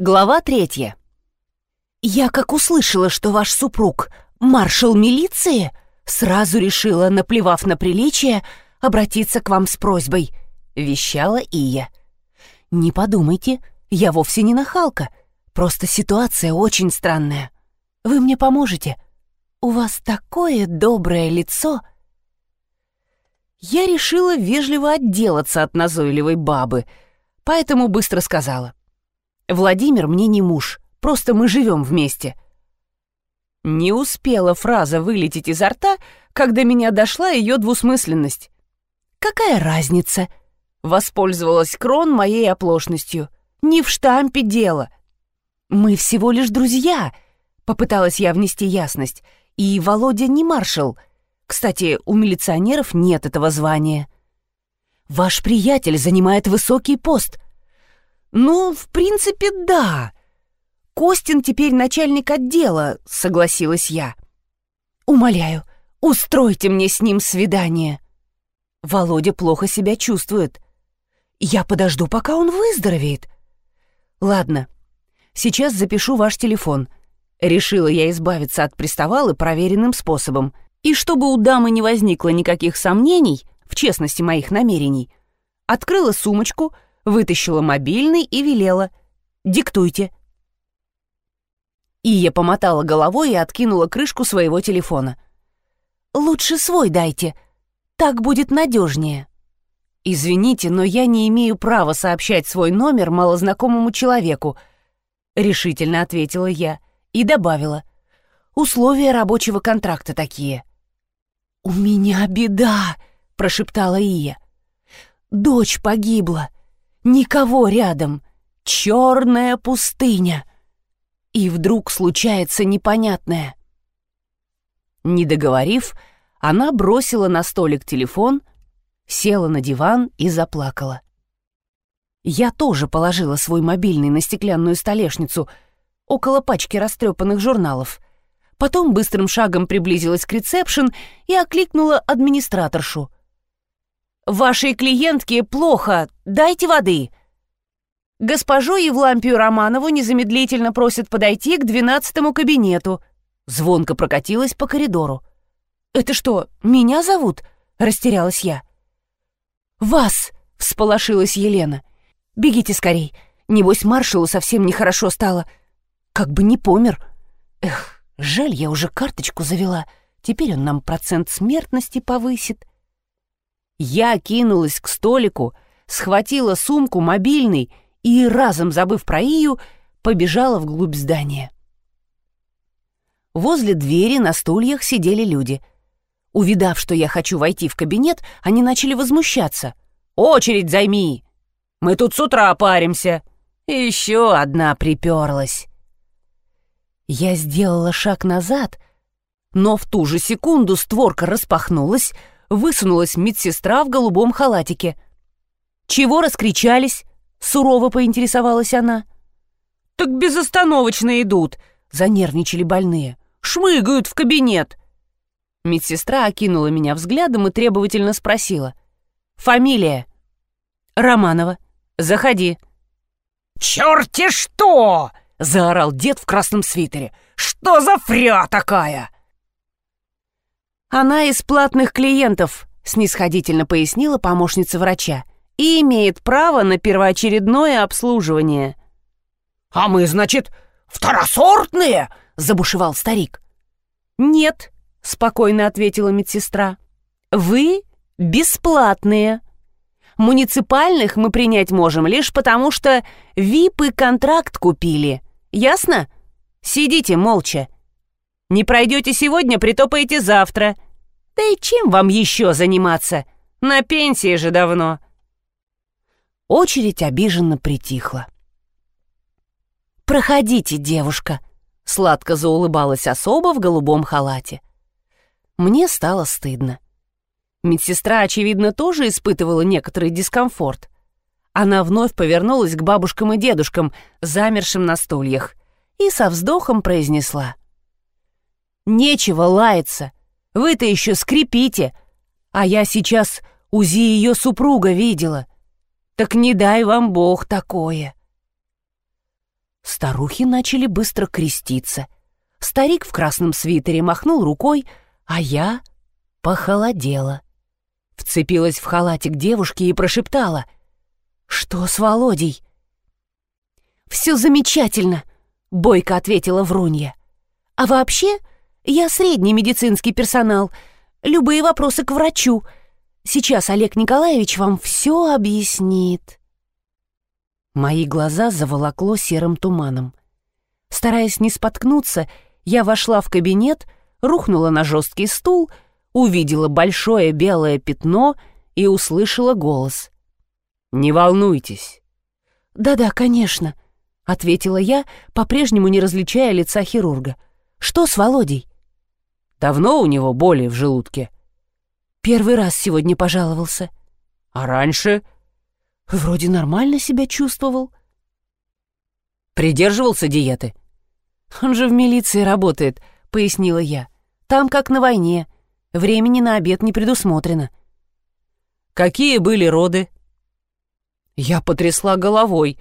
Глава третья. «Я как услышала, что ваш супруг — маршал милиции, сразу решила, наплевав на приличие, обратиться к вам с просьбой», — вещала Ия. «Не подумайте, я вовсе не нахалка, просто ситуация очень странная. Вы мне поможете? У вас такое доброе лицо!» Я решила вежливо отделаться от назойливой бабы, поэтому быстро сказала. Владимир мне не муж, просто мы живем вместе». Не успела фраза вылететь изо рта, когда меня дошла ее двусмысленность. «Какая разница?» — воспользовалась Крон моей оплошностью. «Не в штампе дело. Мы всего лишь друзья», — попыталась я внести ясность. «И Володя не маршал. Кстати, у милиционеров нет этого звания». «Ваш приятель занимает высокий пост», «Ну, в принципе, да. Костин теперь начальник отдела», — согласилась я. «Умоляю, устройте мне с ним свидание». Володя плохо себя чувствует. Я подожду, пока он выздоровеет. Ладно, сейчас запишу ваш телефон. Решила я избавиться от приставалы проверенным способом. И чтобы у дамы не возникло никаких сомнений в честности моих намерений, открыла сумочку — вытащила мобильный и велела «Диктуйте». Ия помотала головой и откинула крышку своего телефона. «Лучше свой дайте, так будет надежнее». «Извините, но я не имею права сообщать свой номер малознакомому человеку», — решительно ответила я и добавила. «Условия рабочего контракта такие». «У меня беда», — прошептала Ия. «Дочь погибла. Никого рядом. Черная пустыня. И вдруг случается непонятное. Не договорив, она бросила на столик телефон, села на диван и заплакала. Я тоже положила свой мобильный на стеклянную столешницу около пачки растрепанных журналов. Потом быстрым шагом приблизилась к ресепшн и окликнула администраторшу — Вашей клиентке плохо, дайте воды». Госпожу Евлампию Романову незамедлительно просят подойти к двенадцатому кабинету. Звонко прокатилась по коридору. «Это что, меня зовут?» — растерялась я. «Вас!» — всполошилась Елена. «Бегите скорей. Небось, маршалу совсем нехорошо стало. Как бы не помер. Эх, жаль, я уже карточку завела. Теперь он нам процент смертности повысит». Я кинулась к столику, схватила сумку, мобильный и, разом забыв про Ию, побежала вглубь здания. Возле двери на стульях сидели люди. Увидав, что я хочу войти в кабинет, они начали возмущаться. «Очередь займи! Мы тут с утра паримся!» Еще одна приперлась. Я сделала шаг назад, но в ту же секунду створка распахнулась, высунулась медсестра в голубом халатике. «Чего раскричались?» — сурово поинтересовалась она. «Так безостановочно идут», — занервничали больные. «Шмыгают в кабинет». Медсестра окинула меня взглядом и требовательно спросила. «Фамилия?» «Романова. Заходи». «Черти что!» — заорал дед в красном свитере. «Что за фря такая?» «Она из платных клиентов», — снисходительно пояснила помощница врача, «и имеет право на первоочередное обслуживание». «А мы, значит, второсортные?» — забушевал старик. «Нет», — спокойно ответила медсестра. «Вы бесплатные. Муниципальных мы принять можем лишь потому, что ВИПы контракт купили. Ясно? Сидите молча не пройдете сегодня, притопаете завтра. Да и чем вам еще заниматься? На пенсии же давно». Очередь обиженно притихла. «Проходите, девушка», — сладко заулыбалась особа в голубом халате. Мне стало стыдно. Медсестра, очевидно, тоже испытывала некоторый дискомфорт. Она вновь повернулась к бабушкам и дедушкам, замершим на стульях, и со вздохом произнесла — Нечего лаяться. Вы-то еще скрипите. А я сейчас УЗИ ее супруга видела. Так не дай вам Бог такое. Старухи начали быстро креститься. Старик в красном свитере махнул рукой, а я похолодела. Вцепилась в халатик девушки и прошептала. «Что с Володей?» «Все замечательно», — бойко ответила Врунья. «А вообще, я средний медицинский персонал. Любые вопросы к врачу. Сейчас Олег Николаевич вам все объяснит». Мои глаза заволокло серым туманом. Стараясь не споткнуться, я вошла в кабинет, рухнула на жесткий стул, увидела большое белое пятно и услышала голос. «Не волнуйтесь». «Да-да, конечно», — ответила я, по-прежнему не различая лица хирурга. «Что с Володей?» «Давно у него боли в желудке?» «Первый раз сегодня пожаловался». «А раньше?» «Вроде нормально себя чувствовал». «Придерживался диеты?» «Он же в милиции работает», — пояснила я. «Там как на войне. Времени на обед не предусмотрено». «Какие были роды?» Я потрясла головой.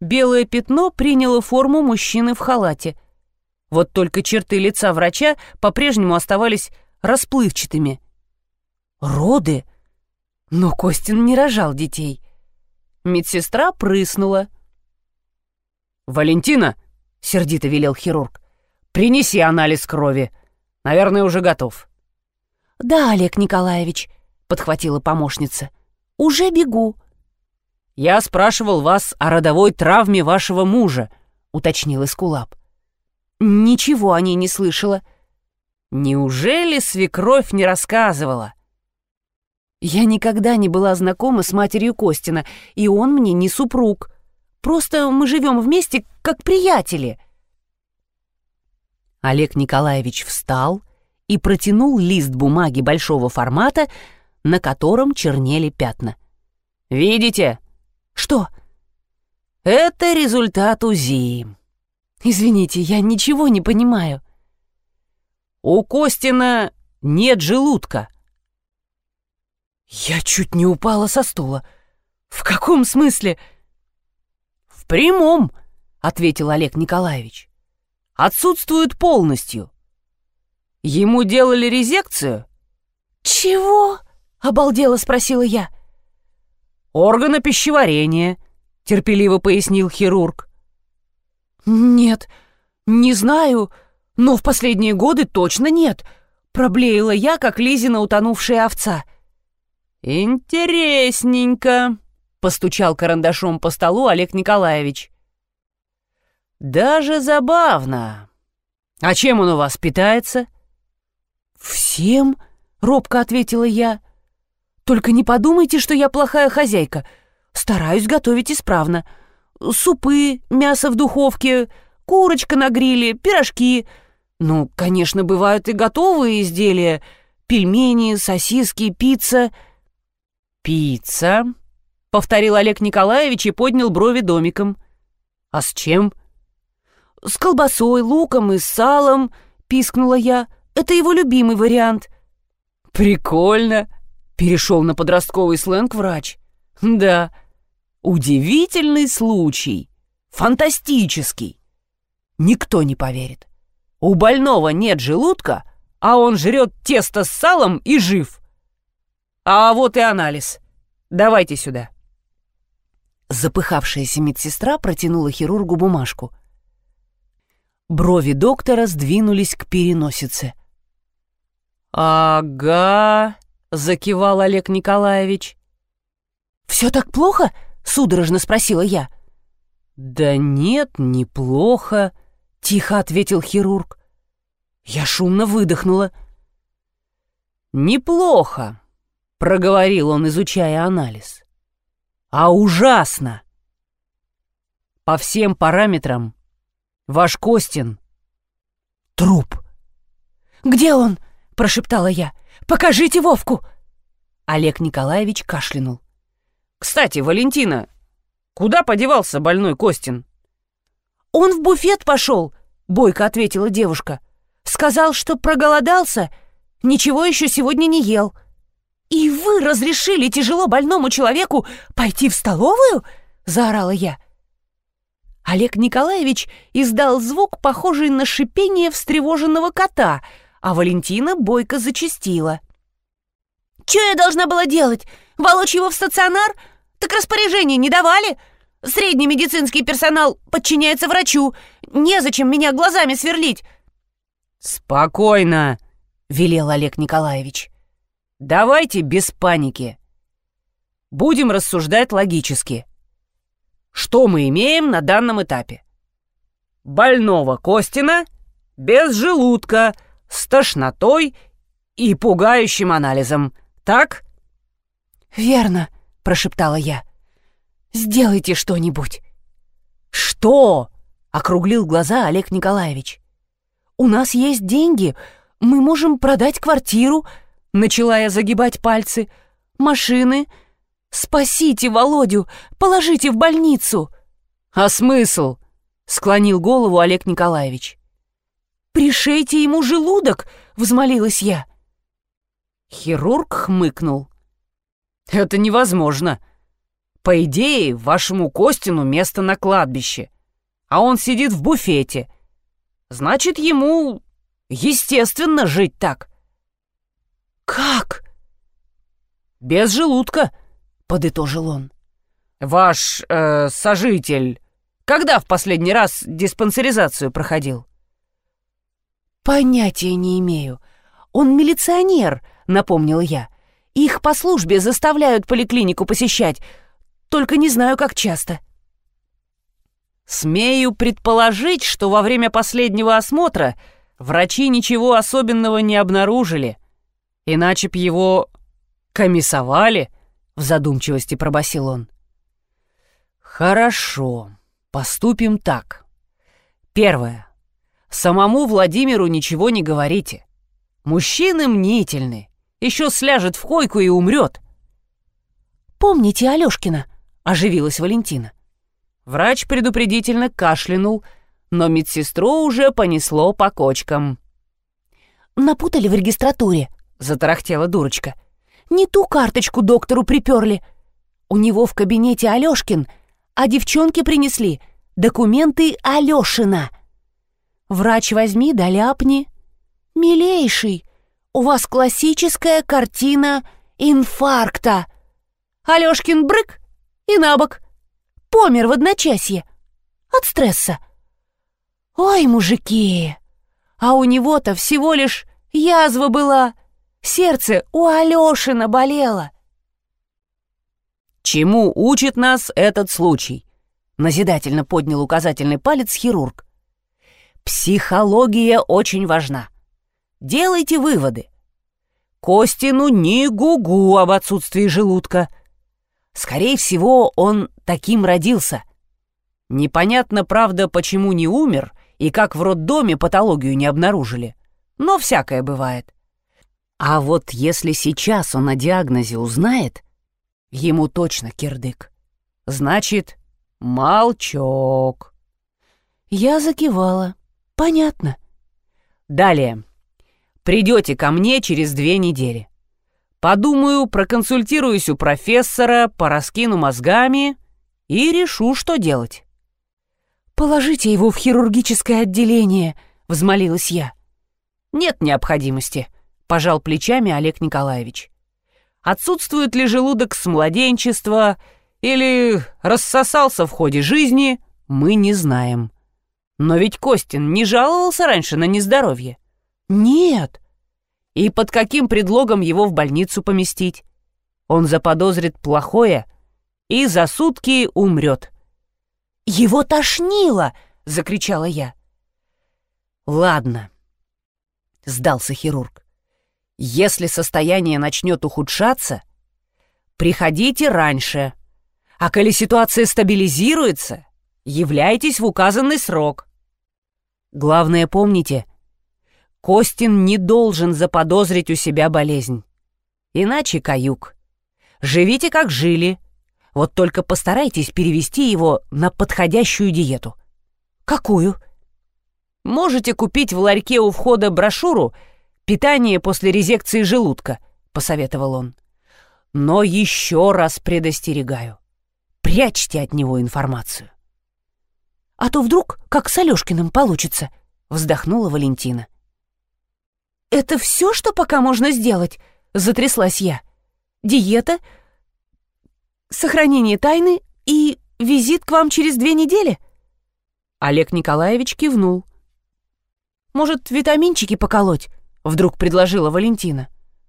Белое пятно приняло форму мужчины в халате. Вот только черты лица врача по-прежнему оставались расплывчатыми. «Роды?» Но Костин не рожал детей. Медсестра прыснула. «Валентина!» — сердито велел хирург. «Принеси анализ крови. Наверное, уже готов». «Да, Олег Николаевич», — подхватила помощница. «Уже бегу». «Я спрашивал вас о родовой травме вашего мужа», — уточнил Эскулап. «Ничего о ней не слышала». «Неужели свекровь не рассказывала?» «Я никогда не была знакома с матерью Костина, и он мне не супруг. Просто мы живем вместе как приятели». Олег Николаевич встал и протянул лист бумаги большого формата, на котором чернели пятна. «Видите?» «Что?» «Это результат УЗИ». «Извините, я ничего не понимаю». «У Костина нет желудка». Я чуть не упала со стула. «В каком смысле?» «В прямом», — ответил Олег Николаевич. «Отсутствует полностью. Ему делали резекцию?» «Чего?» — обалдело спросила я. «Органа пищеварения», — терпеливо пояснил хирург. «Нет, не знаю, но в последние годы точно нет», — проблеяла я, как Лизина утонувшая овца. «Интересненько», — постучал карандашом по столу Олег Николаевич. «Даже забавно. А чем он у вас питается?» «Всем?» — робко ответила я. «Только не подумайте, что я плохая хозяйка. Стараюсь готовить исправно. Супы, мясо в духовке, курочка на гриле, пирожки. Ну, конечно, бывают и готовые изделия. Пельмени, сосиски, пицца». «Пицца», — повторил Олег Николаевич и поднял брови домиком. «А с чем?» «С колбасой, луком и салом», — пискнула я. «Это его любимый вариант». «Прикольно», — перешел на подростковый сленг врач. «Да, удивительный случай, фантастический. Никто не поверит. У больного нет желудка, а он жрет тесто с салом и жив». А вот и анализ. Давайте сюда. Запыхавшаяся медсестра протянула хирургу бумажку. Брови доктора сдвинулись к переносице. «Ага», — закивал Олег Николаевич. «Все так плохо?» — судорожно спросила я. «Да нет, неплохо», — тихо ответил хирург. Я шумно выдохнула. «Неплохо проговорил он, изучая анализ. А ужасно! По всем параметрам ваш Костин — труп. «Где он?» — прошептала я. «Покажите Вовку!» Олег Николаевич кашлянул. «Кстати, Валентина, куда подевался больной Костин?» «Он в буфет пошел», — бойко ответила девушка. «Сказал, что проголодался, ничего еще сегодня не ел». «И вы разрешили тяжело больному человеку пойти в столовую?» — заорала я. Олег Николаевич издал звук, похожий на шипение встревоженного кота, а Валентина бойко зачастила. «Че я должна была делать? Волочь его в стационар? Так распоряжение не давали? Средний медицинский персонал подчиняется врачу. Незачем меня глазами сверлить». «Спокойно», — велел Олег Николаевич. «Давайте без паники. Будем рассуждать логически. Что мы имеем на данном этапе? Больного Костина без желудка, с тошнотой и пугающим анализом. Так? «Верно», — прошептала я. «Сделайте что-нибудь». «Что?» — округлил глаза Олег Николаевич. «У нас есть деньги. Мы можем продать квартиру», — начала я загибать пальцы. «Машины, «Спасите Володю! Положите в больницу!» «А смысл?» — склонил голову Олег Николаевич. «Пришейте ему желудок!» — взмолилась я. Хирург хмыкнул. «Это невозможно. По идее, вашему Костину место на кладбище, а он сидит в буфете. Значит, ему естественно жить так». «Как?» «Без желудка», подытожил он. «Ваш э, сожитель когда в последний раз диспансеризацию проходил?» «Понятия не имею. Он милиционер», — напомнил я. «Их по службе заставляют поликлинику посещать, только не знаю, как часто». «Смею предположить, что во время последнего осмотра врачи ничего особенного не обнаружили, иначе б его комиссовали», — в задумчивости пробасил он. «Хорошо, поступим так. Первое. Самому Владимиру ничего не говорите. Мужчины мнительны, еще сляжет в койку и умрет». «Помните Алешкина?» — оживилась Валентина. Врач предупредительно кашлянул, но медсестру уже понесло по кочкам. «Напутали в регистратуре», — затарахтела дурочка. Не ту карточку доктору приперли. У него в кабинете Алешкин, а девчонки принесли документы Алешина. Врач возьми да ляпни. Милейший, у вас классическая картина инфаркта. Алешкин брык и набок. Помер в одночасье. От стресса. Ой, мужики, а у него-то всего лишь язва была. Сердце у Алёши наболело. «Чему учит нас этот случай?» — назидательно поднял указательный палец хирург. «Психология очень важна. Делайте выводы. Костину не гугу об отсутствии желудка. Скорее всего, он таким родился. Непонятно, правда, почему не умер и как в роддоме патологию не обнаружили. Но всякое бывает. А вот если сейчас он о диагнозе узнает, ему точно кирдык. Значит, молчок. Я закивала. Понятно. Далее. Придете ко мне через две недели. Подумаю, проконсультируюсь у профессора, пораскину мозгами и решу, что делать. «Положите его в хирургическое отделение», — взмолилась я. «Нет необходимости», пожал плечами Олег Николаевич. Отсутствует ли желудок с младенчества или рассосался в ходе жизни, мы не знаем. Но ведь Костин не жаловался раньше на нездоровье. Нет. И под каким предлогом его в больницу поместить? Он заподозрит плохое и за сутки умрет. «Его тошнило!» — закричала я. «Ладно», — сдался хирург. Если состояние начнет ухудшаться, приходите раньше. А коли ситуация стабилизируется, являйтесь в указанный срок. Главное помните, Костин не должен заподозрить у себя болезнь. Иначе каюк. Живите как жили. Вот только постарайтесь перевести его на подходящую диету. Какую? Можете купить в ларьке у входа брошюру — Питание после резекции желудка», — посоветовал он. «Но еще раз предостерегаю. Прячьте от него информацию». а то вдруг, как с Алёшкиным получится», — вздохнула Валентина. «Это все, что пока можно сделать?» — затряслась я. «Диета, сохранение тайны и визит к вам через две недели?» Олег Николаевич кивнул. «Может, витаминчики поколоть?» — вдруг предложила Валентина.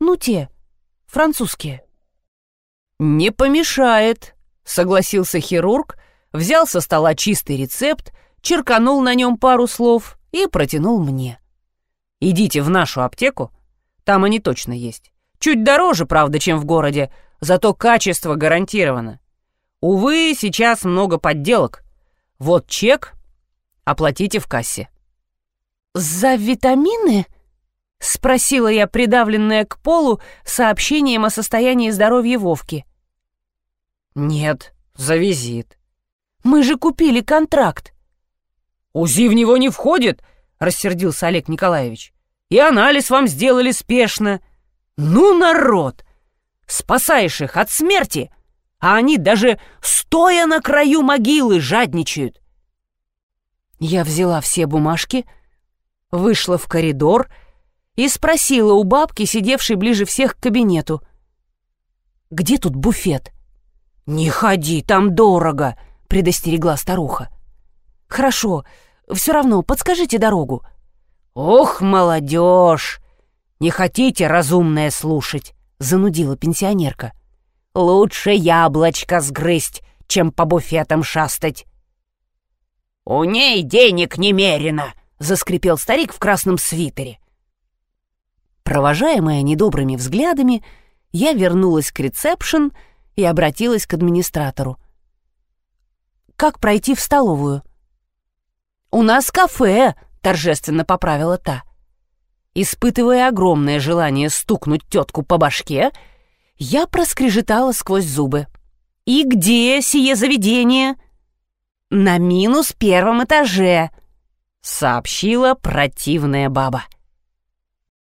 «Ну, те, французские». «Не помешает», — согласился хирург, взял со стола чистый рецепт, черканул на нем пару слов и протянул мне. «Идите в нашу аптеку, там они точно есть. Чуть дороже, правда, чем в городе, зато качество гарантировано. Увы, сейчас много подделок. Вот чек, оплатите в кассе». «За витамины?» — спросила я, придавленная к полу, сообщением о состоянии здоровья Вовки. «Нет, за визит. Мы же купили контракт. УЗИ в него не входит, рассердился Олег Николаевич. И анализ вам сделали спешно. Ну, народ! Спасаешь их от смерти, а они даже стоя на краю могилы жадничают. Я взяла все бумажки, вышла в коридор и спросила у бабки, сидевшей ближе всех к кабинету. «Где тут буфет?» «Не ходи, там дорого!» предостерегла старуха. «Хорошо, все равно подскажите дорогу». «Ох, молодежь! Не хотите разумное слушать?» — занудила пенсионерка. «Лучше яблочко сгрызть, чем по буфетам шастать». «У ней денег немерено!» — заскрипел старик в красном свитере. Провожаемая недобрыми взглядами, я вернулась к ресепшн и обратилась к администратору как пройти в столовую. «У нас кафе», — торжественно поправила та. Испытывая огромное желание стукнуть тетку по башке, я проскрежетала сквозь зубы. «И где сие заведение?» «На минус первом этаже», — сообщила противная баба.